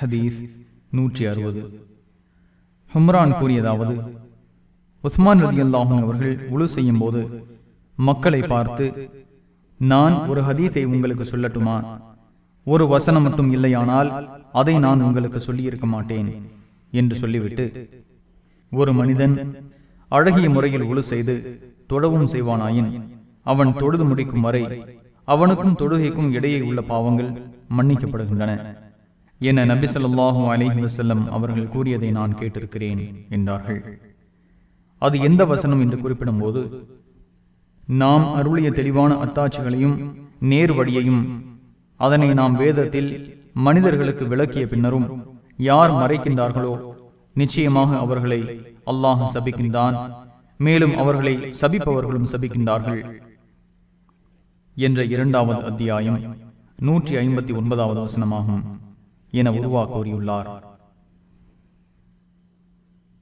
ஹதீஸ் நூற்றி அறுபது. ஹும்ரான் கூறியதாவது உஸ்மான் ரதி அல்லாஹும் அவர்கள் உழு செய்யும் போது மக்களை பார்த்து நான் ஒரு ஹதீஸை உங்களுக்கு சொல்லட்டுமா? ஒரு வசனம் மட்டும் இல்லையானால் அதை நான் உங்களுக்கு சொல்லியிருக்க மாட்டேன் என்று சொல்லிவிட்டு ஒரு மனிதன் அழகிய முறையில் உழு செய்து தொழவும் செய்வானாயின் அவன் தொழுது முடிக்கும் வரை அவனுக்கும் தொழுகைக்கும் இடையே உள்ள பாவங்கள் மன்னிக்கப்படுகின்றன. என நபி ஸல்லல்லாஹு அலிஹி வசல்லம் அவர்கள் கூறியதை நான் கேட்டிருக்கிறேன் என்றார்கள். அது எந்த வசனம் என்று குறிப்பிடும் போது நாம் அருளிய தெளிவான அத்தாட்சிகளையும் நேர் வழியையும் அதனை நாம் வேதத்தில் மனிதர்களுக்கு விளக்கிய பின்னரும் யார் மறைக்கின்றார்களோ நிச்சயமாக அவர்களை அல்லாஹ் சபிக்கின்றான் மேலும் அவர்களை சபிப்பவர்களும் சபிக்கின்றார்கள் என்ற இரண்டாவது அத்தியாயம் நூற்றி ஐம்பத்தி ஒன்பதாவது வசனமாகும். என உருவா கூறியுள்ளார்